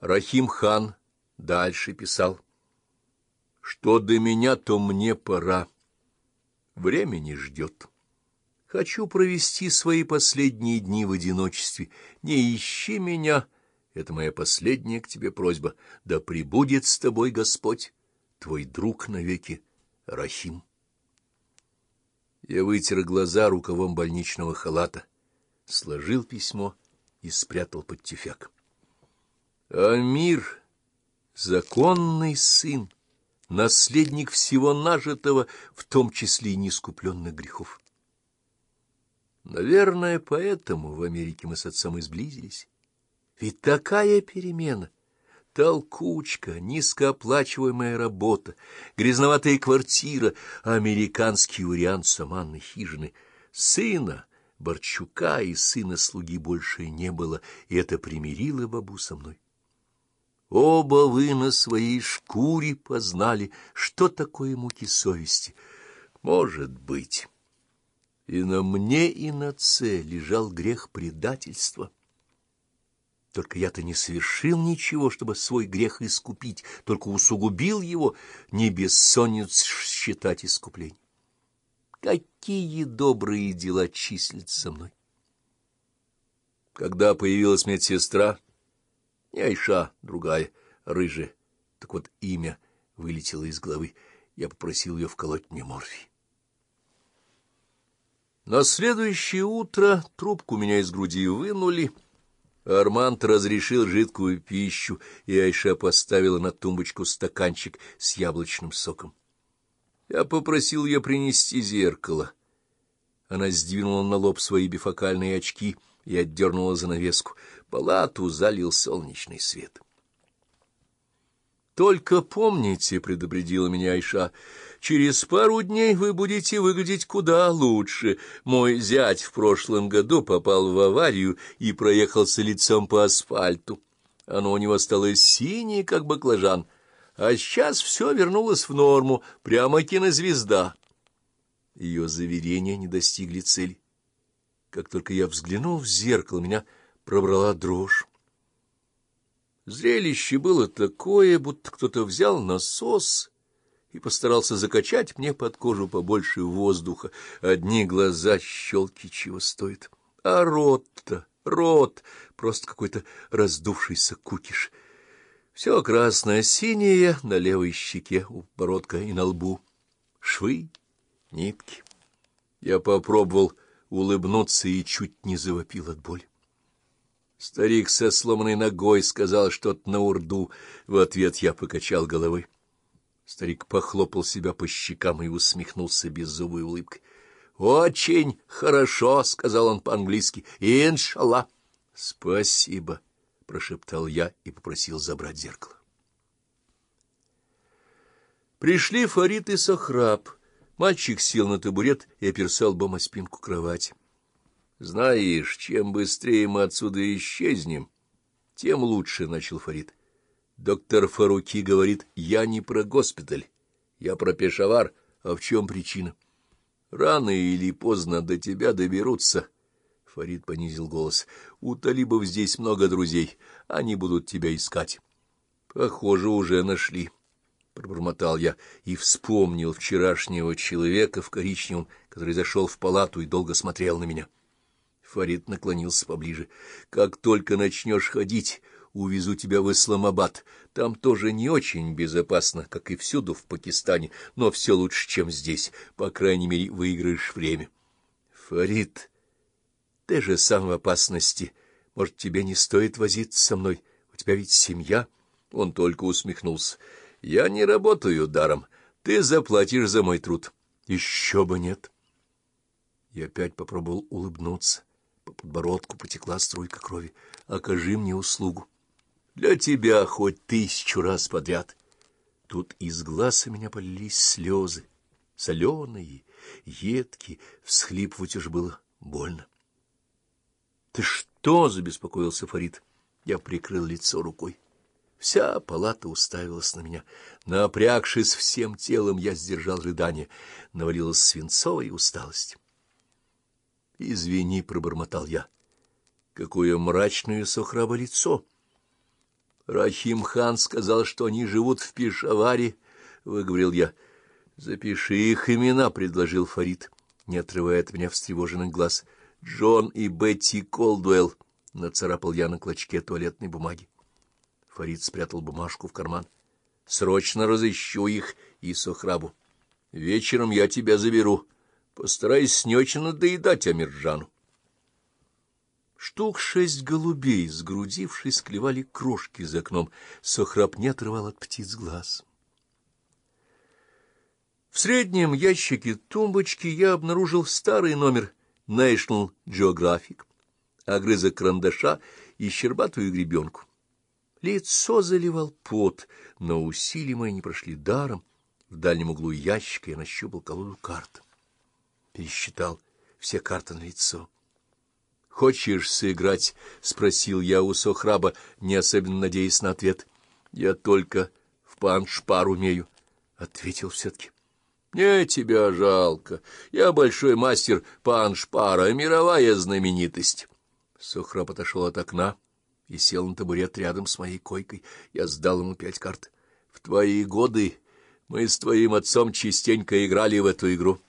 Рахим хан дальше писал. Что до меня, то мне пора. Время не ждет. Хочу провести свои последние дни в одиночестве. Не ищи меня. Это моя последняя к тебе просьба. Да пребудет с тобой Господь, твой друг навеки, Рахим. Я вытер глаза рукавом больничного халата, сложил письмо и спрятал под тюфяк. Амир, законный сын, наследник всего нажитого, в том числе и неискупленных грехов. Наверное, поэтому в Америке мы с отцом и сблизились. Ведь такая перемена, толкучка, низкооплачиваемая работа, грязноватая квартира, американский вариант саманной хижины, сына, Борчука и сына слуги больше не было, и это примирило бабу со мной. Оба вы на своей шкуре познали, что такое муки совести. Может быть, и на мне, и на Це лежал грех предательства. Только я-то не совершил ничего, чтобы свой грех искупить, только усугубил его, не бессонниц считать искуплением. Какие добрые дела числятся мной! Когда появилась медсестра, не Айша, другая, рыжая. Так вот имя вылетело из головы. Я попросил ее вколоть мне морфий. На следующее утро трубку меня из груди вынули. Арманд разрешил жидкую пищу, и Айша поставила на тумбочку стаканчик с яблочным соком. Я попросил ее принести зеркало. Она сдвинула на лоб свои бифокальные очки и отдернула занавеску. Палату залил солнечный свет. «Только помните», — предупредила меня Айша, — «через пару дней вы будете выглядеть куда лучше. Мой зять в прошлом году попал в аварию и проехался лицом по асфальту. Оно у него стало синее, как баклажан, а сейчас все вернулось в норму, прямо кинозвезда». Ее заверения не достигли цели. Как только я взглянул в зеркало, меня пробрала дрожь. Зрелище было такое, будто кто-то взял насос и постарался закачать мне под кожу побольше воздуха. Одни глаза щелки чего стоит. А рот-то, рот, просто какой-то раздувшийся кукиш. Все красное-синее на левой щеке, у бородка и на лбу. Швы, нитки. Я попробовал улыбнуться и чуть не завопил от боли. Старик со сломанной ногой сказал что-то на урду. В ответ я покачал головой. Старик похлопал себя по щекам и усмехнулся беззубой улыбкой. — Очень хорошо, — сказал он по-английски. — Иншалла. — Спасибо, — прошептал я и попросил забрать зеркало. Пришли Фарид и Сохраб. Мальчик сел на табурет и оперся лбом о спинку кровати. Знаешь, чем быстрее мы отсюда исчезнем, тем лучше, — начал Фарид. Доктор Фаруки говорит, я не про госпиталь, я про Пешавар. А в чем причина? Рано или поздно до тебя доберутся. Фарид понизил голос. У талибов здесь много друзей, они будут тебя искать. Похоже, уже нашли. — пробормотал я и вспомнил вчерашнего человека в коричневом, который зашел в палату и долго смотрел на меня. — Фарид наклонился поближе. — Как только начнешь ходить, увезу тебя в Исламабад. Там тоже не очень безопасно, как и всюду в Пакистане, но все лучше, чем здесь. По крайней мере, выиграешь время. — Фарид, ты же сам в опасности. Может, тебе не стоит возиться со мной? У тебя ведь семья? Он только усмехнулся. — Я не работаю даром. Ты заплатишь за мой труд. — Еще бы нет. Я опять попробовал улыбнуться. По подбородку потекла струйка крови. «Окажи мне услугу. Для тебя хоть тысячу раз подряд». Тут из глаз у меня полились слезы, соленые, едкие, всхлипывать уж было больно. — Ты что? — забеспокоился Фарид. Я прикрыл лицо рукой. Вся палата уставилась на меня. Напрягшись всем телом, я сдержал рыдание. Навалилась свинцовая усталость. Извини, — пробормотал я. Какое мрачное сохраво лицо! Рахим-хан сказал, что они живут в Пешаваре, — выговорил я. — Запиши их имена, — предложил Фарид, не отрывая от меня встревоженных глаз. — Джон и Бетти Колдуэлл, — нацарапал я на клочке туалетной бумаги. Фарид спрятал бумажку в карман. — Срочно разыщу их и Сохрабу. Вечером я тебя заберу. Постараюсь не очень надоедать Амирджану. Штук шесть голубей, сгрудившись, клевали крошки за окном. Сохраб не отрывал от птиц глаз. В среднем ящике тумбочки я обнаружил старый номер National Geographic, огрызок карандаша и щербатую гребенку. Лицо заливал пот, но усилия мои не прошли даром. В дальнем углу ящика я нащупал колоду карт. Пересчитал все карты на лицо. «Хочешь сыграть?» — спросил я у Сохраба, не особенно надеясь на ответ. «Я только в пан-шпар умею», — ответил все-таки. «Мне тебя жалко. Я большой мастер пан-шпара, мировая знаменитость». Сохраб отошел от окна и сел на табурет рядом с моей койкой. Я сдал ему пять карт. «В твои годы мы с твоим отцом частенько играли в эту игру».